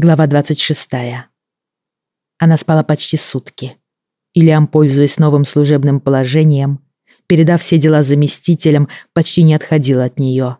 Глава 26. Она спала почти сутки. Ильям, пользуясь новым служебным положением, передав все дела заместителям, почти не отходил от нее.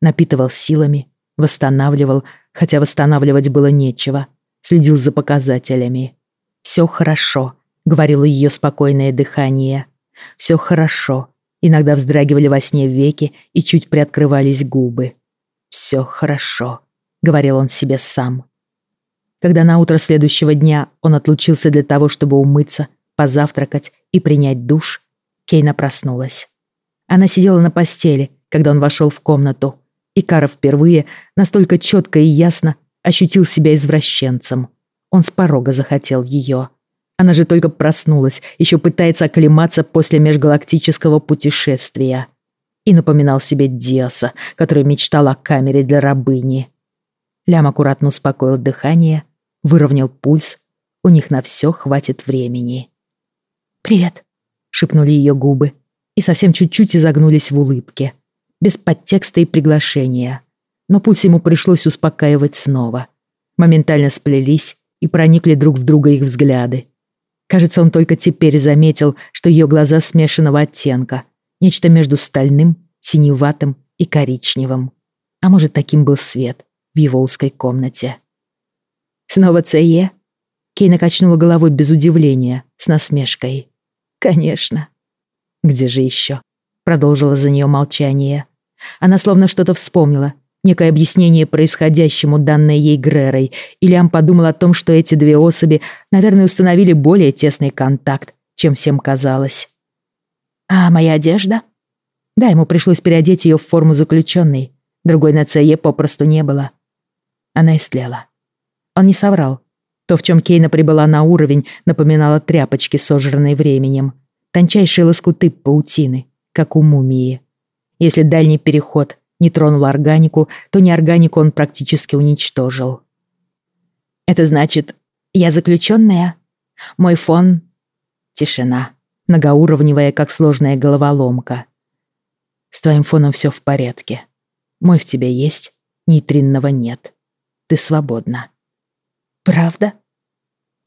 Напитывал силами, восстанавливал, хотя восстанавливать было нечего, следил за показателями. «Все хорошо», — говорило ее спокойное дыхание. «Все хорошо». Иногда вздрагивали во сне веки и чуть приоткрывались губы. «Все хорошо», — говорил он себе сам. Когда на утро следующего дня он отлучился для того, чтобы умыться, позавтракать и принять душ, Кейна проснулась. Она сидела на постели, когда он вошел в комнату, и Кара впервые настолько четко и ясно ощутил себя извращенцем. Он с порога захотел ее. Она же только проснулась, еще пытается оклематься после межгалактического путешествия. И напоминал себе Диаса, который мечтал о камере для рабыни. Лям аккуратно успокоил дыхание, выровнял пульс. У них на все хватит времени. «Привет», — шепнули ее губы и совсем чуть-чуть изогнулись в улыбке, без подтекста и приглашения. Но пульс ему пришлось успокаивать снова. Моментально сплелись и проникли друг в друга их взгляды. Кажется, он только теперь заметил, что ее глаза смешанного оттенка, нечто между стальным, синеватым и коричневым. А может, таким был свет в его узкой комнате. «Снова ЦЕ?» Кейна качнула головой без удивления, с насмешкой. «Конечно». «Где же еще?» Продолжила за нее молчание. Она словно что-то вспомнила, некое объяснение происходящему, данное ей Грерой, и Лиам подумал о том, что эти две особи, наверное, установили более тесный контакт, чем всем казалось. «А моя одежда?» Да, ему пришлось переодеть ее в форму заключенной. Другой на ЦЕ попросту не было. Она истлела. Он не соврал. То, в чем Кейна прибыла на уровень, напоминало тряпочки, сожранные временем. Тончайшие лоскуты паутины, как у мумии. Если дальний переход не тронул органику, то неорганику он практически уничтожил. «Это значит, я заключенная? Мой фон...» Тишина, многоуровневая, как сложная головоломка. «С твоим фоном все в порядке. Мой в тебе есть, нейтринного нет. Ты свободна». Правда?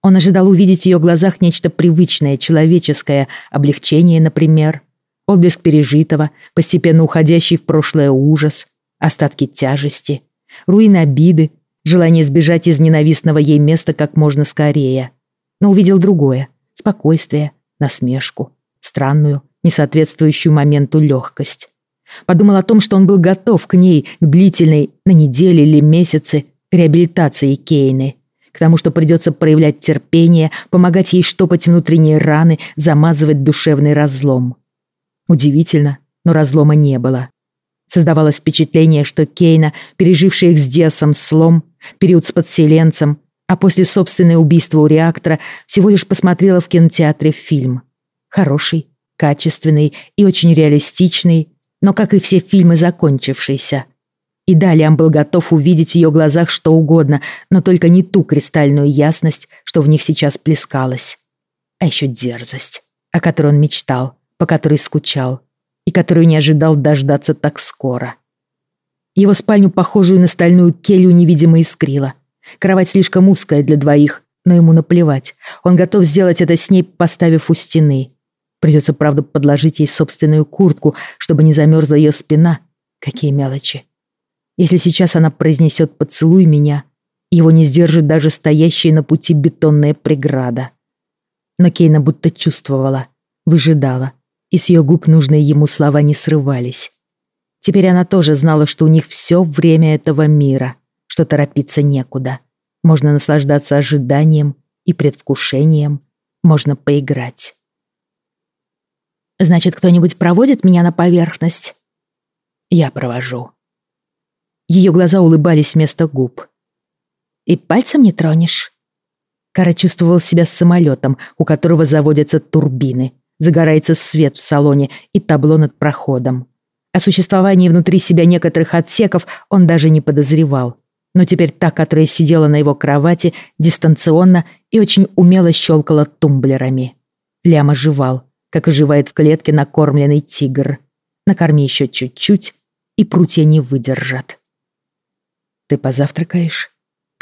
Он ожидал увидеть в ее глазах нечто привычное, человеческое, облегчение, например, отблеск пережитого, постепенно уходящий в прошлое ужас, остатки тяжести, руины обиды, желание сбежать из ненавистного ей места как можно скорее. Но увидел другое — спокойствие, насмешку, странную, несоответствующую моменту легкость. Подумал о том, что он был готов к ней, к длительной, на недели или месяцы, реабилитации Кейны — к тому, что придется проявлять терпение, помогать ей штопать внутренние раны, замазывать душевный разлом. Удивительно, но разлома не было. Создавалось впечатление, что Кейна, пережившая их с Диасом слом, период с подселенцем, а после собственное убийство у реактора, всего лишь посмотрела в кинотеатре фильм. Хороший, качественный и очень реалистичный, но, как и все фильмы, закончившийся. И да, Лям был готов увидеть в ее глазах что угодно, но только не ту кристальную ясность, что в них сейчас плескалась. А еще дерзость, о которой он мечтал, по которой скучал, и которую не ожидал дождаться так скоро. Его спальню, похожую на стальную келью, невидимо искрила. Кровать слишком узкая для двоих, но ему наплевать. Он готов сделать это с ней, поставив у стены. Придется, правда, подложить ей собственную куртку, чтобы не замерзла ее спина. Какие мелочи. Если сейчас она произнесет «поцелуй меня», его не сдержит даже стоящая на пути бетонная преграда. Но Кейна будто чувствовала, выжидала, и с ее губ нужные ему слова не срывались. Теперь она тоже знала, что у них все время этого мира, что торопиться некуда. Можно наслаждаться ожиданием и предвкушением, можно поиграть. «Значит, кто-нибудь проводит меня на поверхность?» «Я провожу», ее глаза улыбались вместо губ. «И пальцем не тронешь?» Кара чувствовал себя самолетом, у которого заводятся турбины, загорается свет в салоне и табло над проходом. О существовании внутри себя некоторых отсеков он даже не подозревал. Но теперь та, которая сидела на его кровати, дистанционно и очень умело щелкала тумблерами. Лям оживал, как оживает в клетке накормленный тигр. Накорми еще чуть-чуть, и прутья не выдержат. «Ты позавтракаешь?»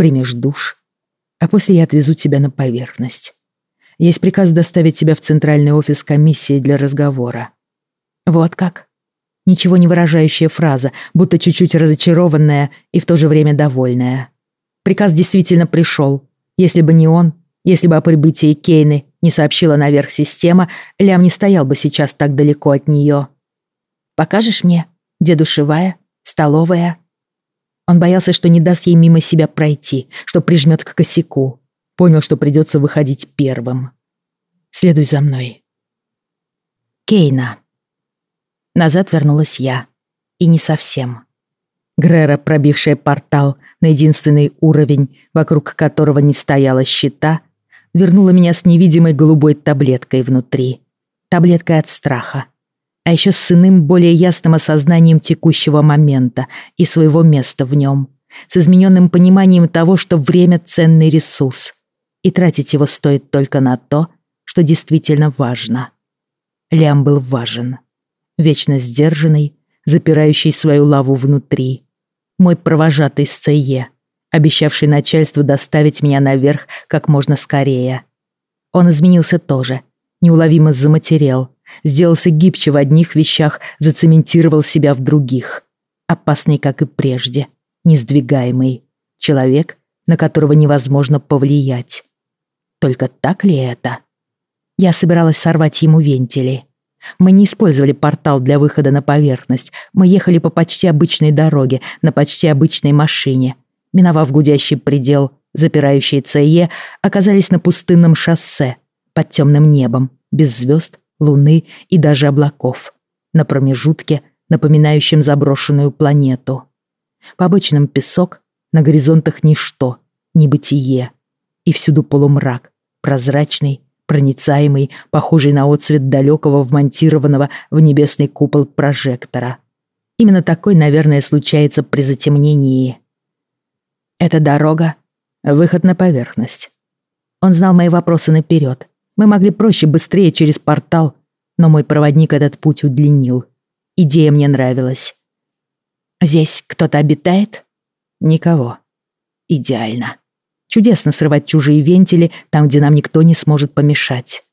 примешь душ, а после я отвезу тебя на поверхность. Есть приказ доставить тебя в центральный офис комиссии для разговора. Вот как? Ничего не выражающая фраза, будто чуть-чуть разочарованная и в то же время довольная. Приказ действительно пришел. Если бы не он, если бы о прибытии Кейны не сообщила наверх система, Лям не стоял бы сейчас так далеко от нее. «Покажешь мне, где душевая, столовая?» Он боялся, что не даст ей мимо себя пройти, что прижмет к косяку. Понял, что придется выходить первым. «Следуй за мной». Кейна. Назад вернулась я. И не совсем. Грера, пробившая портал на единственный уровень, вокруг которого не стояло щита, вернула меня с невидимой голубой таблеткой внутри. Таблеткой от страха. А еще с иным, более ясным осознанием текущего момента и своего места в нем. С измененным пониманием того, что время — ценный ресурс. И тратить его стоит только на то, что действительно важно. Лям был важен. Вечно сдержанный, запирающий свою лаву внутри. Мой провожатый с ЦЕ — обещавший начальству доставить меня наверх как можно скорее. Он изменился тоже, неуловимо заматерел, сделался гибче в одних вещах, зацементировал себя в других. Опасный, как и прежде, несдвигаемый. Человек, на которого невозможно повлиять. Только так ли это? Я собиралась сорвать ему вентили. Мы не использовали портал для выхода на поверхность. Мы ехали по почти обычной дороге, на почти обычной машине, миновав гудящий предел, запирающий ЦЕ, оказались на пустынном шоссе, под темным небом, без звезд, луны и даже облаков, на промежутке, напоминающем заброшенную планету. По обычным песок, на горизонтах ничто, небытие. И всюду полумрак, прозрачный, проницаемый, похожий на отцвет далекого вмонтированного в небесный купол прожектора. Именно такой, наверное, случается при затемнении. Эта дорога — выход на поверхность. Он знал мои вопросы наперед. Мы могли проще, быстрее через портал, но мой проводник этот путь удлинил. Идея мне нравилась. Здесь кто-то обитает? Никого. Идеально. Чудесно срывать чужие вентили там, где нам никто не сможет помешать.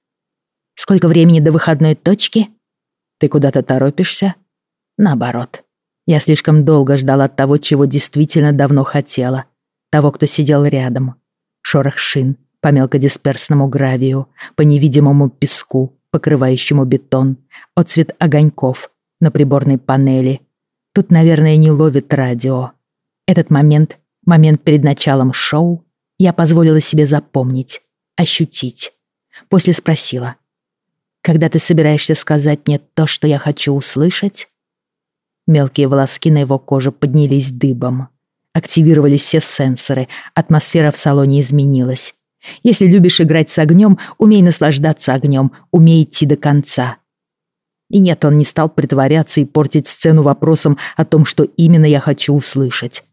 Сколько времени до выходной точки? Ты куда-то торопишься? Наоборот. Я слишком долго ждала того, чего действительно давно хотела того, кто сидел рядом. Шорох шин по мелкодисперсному гравию, по невидимому песку, покрывающему бетон, отцвет огоньков на приборной панели. Тут, наверное, не ловит радио. Этот момент, момент перед началом шоу, я позволила себе запомнить, ощутить. После спросила. «Когда ты собираешься сказать мне то, что я хочу услышать?» Мелкие волоски на его коже поднялись дыбом. Активировались все сенсоры, атмосфера в салоне изменилась. Если любишь играть с огнем, умей наслаждаться огнем, умей идти до конца. И нет, он не стал притворяться и портить сцену вопросом о том, что именно я хочу услышать.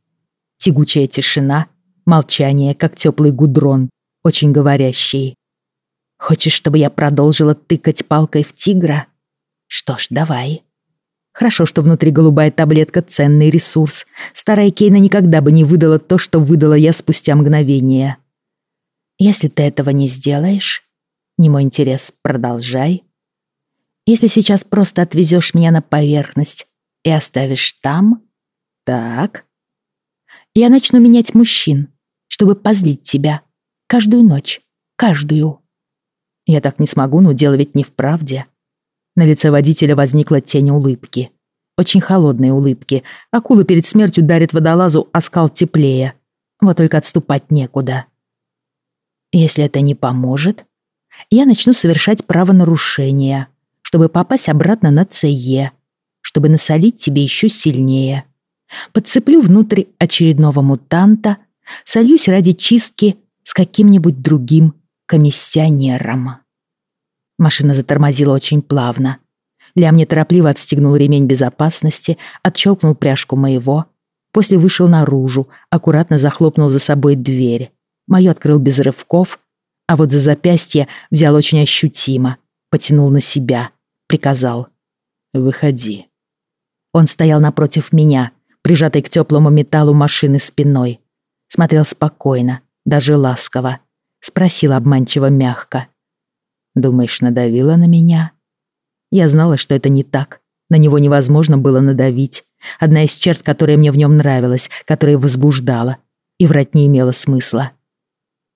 Тягучая тишина, молчание, как теплый гудрон, очень говорящий. Хочешь, чтобы я продолжила тыкать палкой в тигра? Что ж, давай. Хорошо, что внутри голубая таблетка — ценный ресурс. Старая Кейна никогда бы не выдала то, что выдала я спустя мгновение. Если ты этого не сделаешь, не мой интерес, продолжай. Если сейчас просто отвезешь меня на поверхность и оставишь там, так. Я начну менять мужчин, чтобы позлить тебя. Каждую ночь, каждую. Я так не смогу, но дело ведь не в правде. На лице водителя возникла тень улыбки. Очень холодной улыбки. Акула перед смертью дарит водолазу оскал теплее. Вот только отступать некуда. Если это не поможет, я начну совершать правонарушения, чтобы попасть обратно на ЦЕ, чтобы насолить тебе еще сильнее. Подцеплю внутрь очередного мутанта, сольюсь ради чистки с каким-нибудь другим комиссионером. Машина затормозила очень плавно. Лям неторопливо отстегнул ремень безопасности, отщелкнул пряжку моего, после вышел наружу, аккуратно захлопнул за собой дверь. Мою открыл без рывков, а вот за запястье взял очень ощутимо, потянул на себя, приказал «Выходи». Он стоял напротив меня, прижатый к теплому металлу машины спиной. смотрел спокойно, даже ласково. Спросил обманчиво мягко. «Думаешь, надавила на меня?» Я знала, что это не так. На него невозможно было надавить. Одна из черт, которая мне в нем нравилась, которая возбуждала. И врать не имело смысла.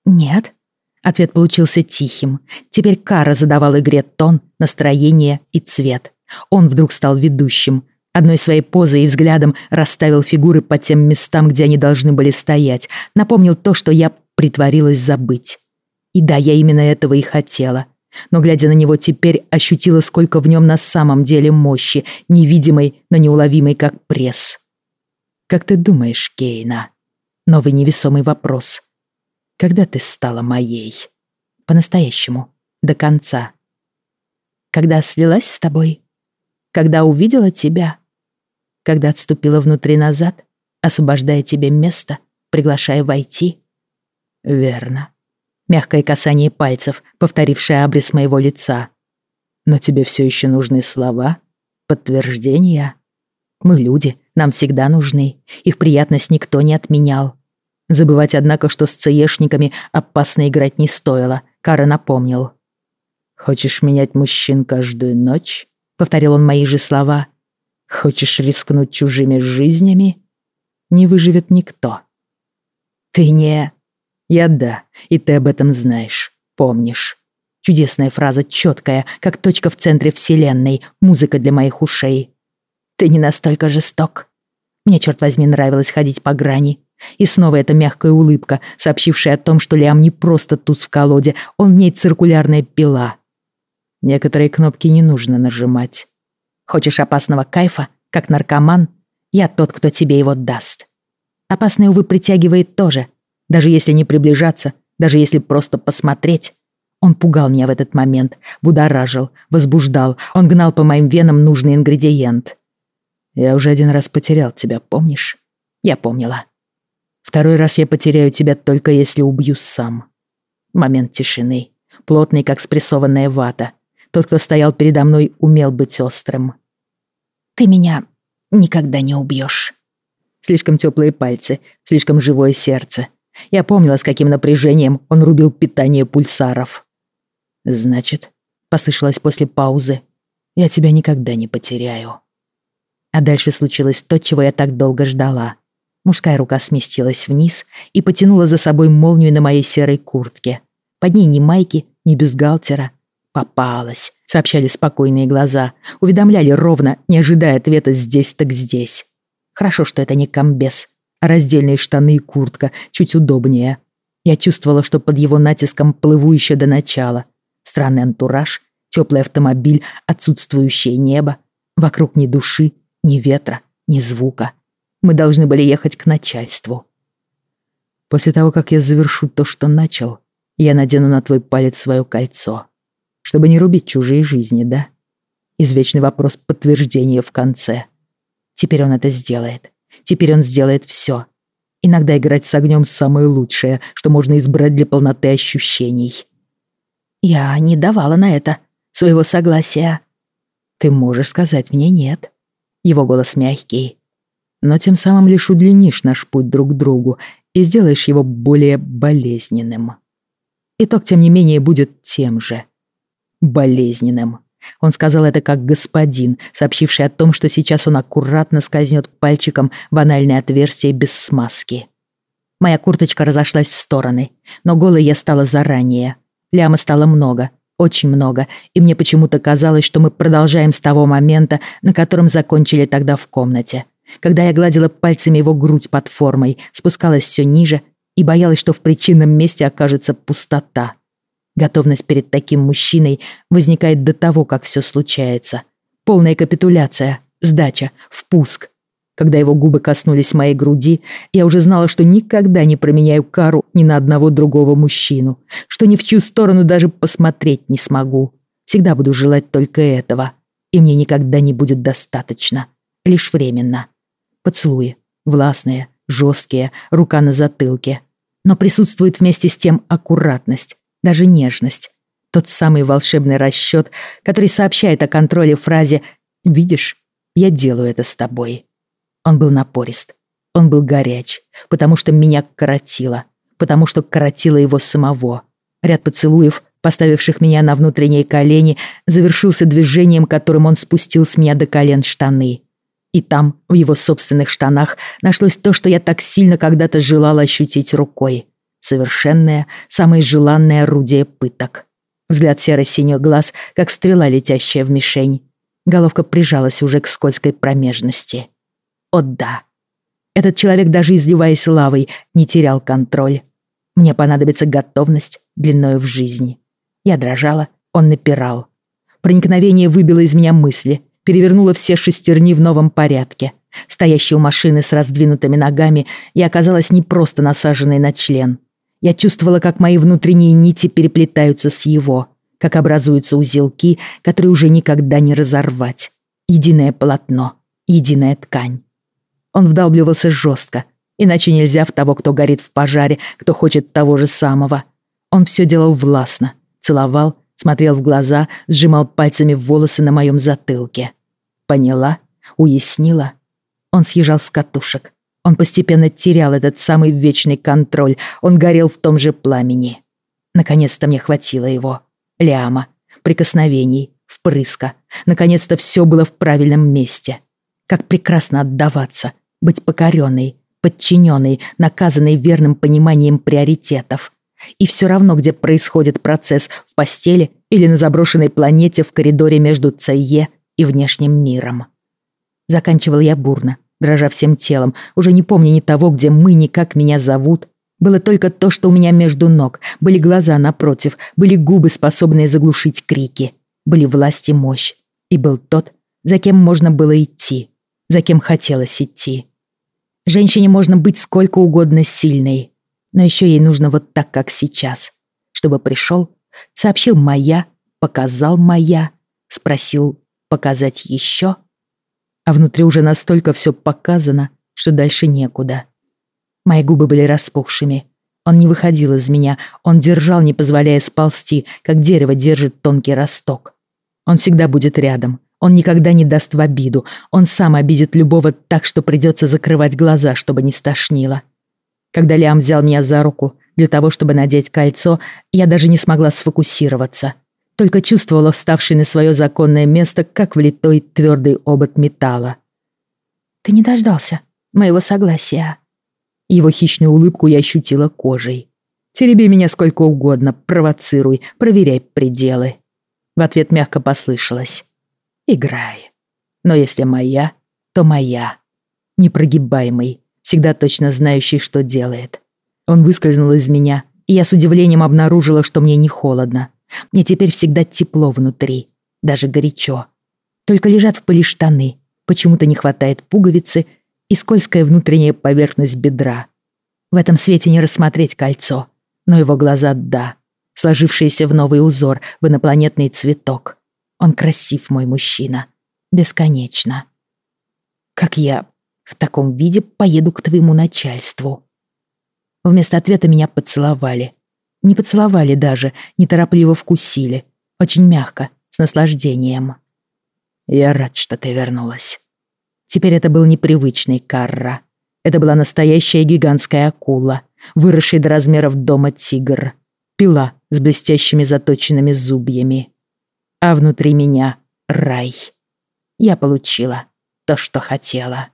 «Нет». Ответ получился тихим. Теперь Кара задавал игре тон, настроение и цвет. Он вдруг стал ведущим. Одной своей позой и взглядом расставил фигуры по тем местам, где они должны были стоять. Напомнил то, что я притворилась забыть. И да, я именно этого и хотела. Но, глядя на него теперь, ощутила, сколько в нем на самом деле мощи, невидимой, но неуловимой, как пресс. «Как ты думаешь, Кейна?» Новый невесомый вопрос. «Когда ты стала моей?» «По-настоящему. До конца». «Когда слилась с тобой?» «Когда увидела тебя?» «Когда отступила внутри назад, освобождая тебе место, приглашая войти?» «Верно», мягкое касание пальцев, повторившее абрис моего лица. Но тебе все еще нужны слова, подтверждения. Мы люди, нам всегда нужны. Их приятность никто не отменял. Забывать, однако, что с ЦЕшниками опасно играть не стоило, Кара напомнил. «Хочешь менять мужчин каждую ночь?» — повторил он мои же слова. «Хочешь рискнуть чужими жизнями?» «Не выживет никто». «Ты не...» Я да, и ты об этом знаешь, помнишь. Чудесная фраза, четкая, как точка в центре вселенной, музыка для моих ушей. Ты не настолько жесток. Мне, черт возьми, нравилось ходить по грани. И снова эта мягкая улыбка, сообщившая о том, что Лиам не просто туз в колоде, он в ней циркулярная пила. Некоторые кнопки не нужно нажимать. Хочешь опасного кайфа, как наркоман? Я тот, кто тебе его даст. Опасный, увы, притягивает тоже — даже если не приближаться, даже если просто посмотреть. Он пугал меня в этот момент, будоражил, возбуждал. Он гнал по моим венам нужный ингредиент. Я уже один раз потерял тебя, помнишь? Я помнила. Второй раз я потеряю тебя только если убью сам. Момент тишины, плотный, как спрессованная вата. Тот, кто стоял передо мной, умел быть острым. Ты меня никогда не убьешь. Слишком теплые пальцы, слишком живое сердце, я помнила, с каким напряжением он рубил питание пульсаров. «Значит», — послышалось после паузы, — «я тебя никогда не потеряю». А дальше случилось то, чего я так долго ждала. Мужская рука сместилась вниз и потянула за собой молнию на моей серой куртке. Под ней ни майки, ни бюстгальтера. «Попалась», — сообщали спокойные глаза. Уведомляли ровно, не ожидая ответа «здесь так здесь». Хорошо, что это не комбез, а раздельные штаны и куртка чуть удобнее. Я чувствовала, что под его натиском плыву еще до начала. Странный антураж, теплый автомобиль, отсутствующее небо. Вокруг ни души, ни ветра, ни звука. Мы должны были ехать к начальству. После того, как я завершу то, что начал, я надену на твой палец свое кольцо. Чтобы не рубить чужие жизни, да? Извечный вопрос подтверждения в конце. Теперь он это сделает. Теперь он сделает все. Иногда играть с огнем самое лучшее, что можно избрать для полноты ощущений. Я не давала на это своего согласия. Ты можешь сказать мне нет. Его голос мягкий. Но тем самым лишь удлинишь наш путь друг к другу и сделаешь его более болезненным. Итог, тем не менее, будет тем же. Болезненным. Он сказал это как господин, сообщивший о том, что сейчас он аккуратно скользнет пальчиком в анальное отверстие без смазки. Моя курточка разошлась в стороны, но голой я стала заранее. Ляма стало много, очень много, и мне почему-то казалось, что мы продолжаем с того момента, на котором закончили тогда в комнате. Когда я гладила пальцами его грудь под формой, спускалась все ниже и боялась, что в причинном месте окажется пустота. Готовность перед таким мужчиной возникает до того, как все случается. Полная капитуляция, сдача, впуск. Когда его губы коснулись моей груди, я уже знала, что никогда не променяю кару ни на одного другого мужчину, что ни в чью сторону даже посмотреть не смогу. Всегда буду желать только этого, и мне никогда не будет достаточно. Лишь временно. Поцелуи, властные, жесткие, рука на затылке. Но присутствует вместе с тем аккуратность, даже нежность. Тот самый волшебный расчет, который сообщает о контроле фразе «Видишь, я делаю это с тобой». Он был напорист, Он был горяч, потому что меня коротило, потому что коротило его самого. Ряд поцелуев, поставивших меня на внутренние колени, завершился движением, которым он спустил с меня до колен штаны. И там, в его собственных штанах, нашлось то, что я так сильно когда-то желала ощутить рукой. Совершенное, самое желанное орудие пыток. Взгляд серо-синих глаз, как стрела, летящая в мишень. Головка прижалась уже к скользкой промежности. О да. Этот человек, даже изливаясь лавой, не терял контроль. Мне понадобится готовность длиною в жизнь. Я дрожала, он напирал. Проникновение выбило из меня мысли, перевернуло все шестерни в новом порядке. Стоящей у машины с раздвинутыми ногами, я оказалась не просто насаженной на член. Я чувствовала, как мои внутренние нити переплетаются с его, как образуются узелки, которые уже никогда не разорвать. Единое полотно, единая ткань. Он вдалбливался жестко, иначе нельзя в того, кто горит в пожаре, кто хочет того же самого. Он все делал властно, целовал, смотрел в глаза, сжимал пальцами волосы на моем затылке. Поняла, уяснила. Он съезжал с катушек. Он постепенно терял этот самый вечный контроль. Он горел в том же пламени. Наконец-то мне хватило его. Ляма, прикосновений, впрыска. Наконец-то все было в правильном месте. Как прекрасно отдаваться, быть покоренной, подчиненной, наказанной верным пониманием приоритетов. И все равно, где происходит процесс, в постели или на заброшенной планете в коридоре между ЦЕ и внешним миром. Заканчивал я бурно, дрожа всем телом, уже не помня ни того, где мы, ни как меня зовут. Было только то, что у меня между ног, были глаза напротив, были губы, способные заглушить крики, были власть и мощь. И был тот, за кем можно было идти, за кем хотелось идти. Женщине можно быть сколько угодно сильной, но еще ей нужно вот так, как сейчас, чтобы пришел, сообщил «моя», показал «моя», спросил «показать еще», а внутри уже настолько все показано, что дальше некуда. Мои губы были распухшими. Он не выходил из меня, он держал, не позволяя сползти, как дерево держит тонкий росток. Он всегда будет рядом, он никогда не даст в обиду, он сам обидит любого так, что придется закрывать глаза, чтобы не стошнило. Когда Лиам взял меня за руку для того, чтобы надеть кольцо, я даже не смогла сфокусироваться. Только чувствовала вставший на свое законное место, как влитой твердый обод металла. «Ты не дождался моего согласия». Его хищную улыбку я ощутила кожей. «Тереби меня сколько угодно, провоцируй, проверяй пределы». В ответ мягко послышалось. «Играй. Но если моя, то моя. Непрогибаемый, всегда точно знающий, что делает. Он выскользнул из меня, и я с удивлением обнаружила, что мне не холодно. Мне теперь всегда тепло внутри, даже горячо. Только лежат в пыли штаны, почему-то не хватает пуговицы и скользкая внутренняя поверхность бедра. В этом свете не рассмотреть кольцо, но его глаза — да, сложившиеся в новый узор, в инопланетный цветок. Он красив, мой мужчина. Бесконечно. Как я в таком виде поеду к твоему начальству. Вместо ответа меня поцеловали. Не поцеловали даже, неторопливо вкусили. Очень мягко, с наслаждением. Я рад, что ты вернулась. Теперь это был непривычный Карра. Это была настоящая гигантская акула, выросшая до размеров дома тигр. Пила с блестящими заточенными зубьями. А внутри меня рай. Я получила то, что хотела.